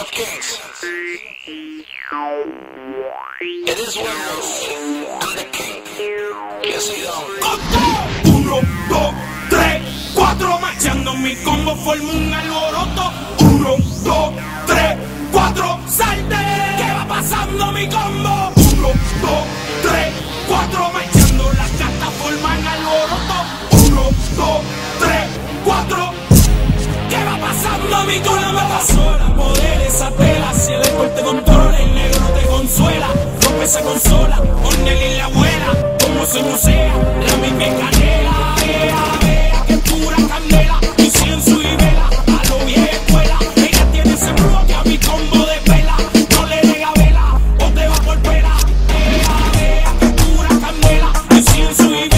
Of Kings. It is well, I'm the king. Yes, I am. Uno, dos, tres, cuatro, macheando mi combo, formo un alboroto. se consola con él y la abuela, como se musea, la misma canela, vea, vea, que pura candela, incienso y vela, a lo vieja escuela, ella tiene ese brujo que a mi combo de vela, no le nega vela, o te va por vela, vea, vea, que pura candela, incienso y vela.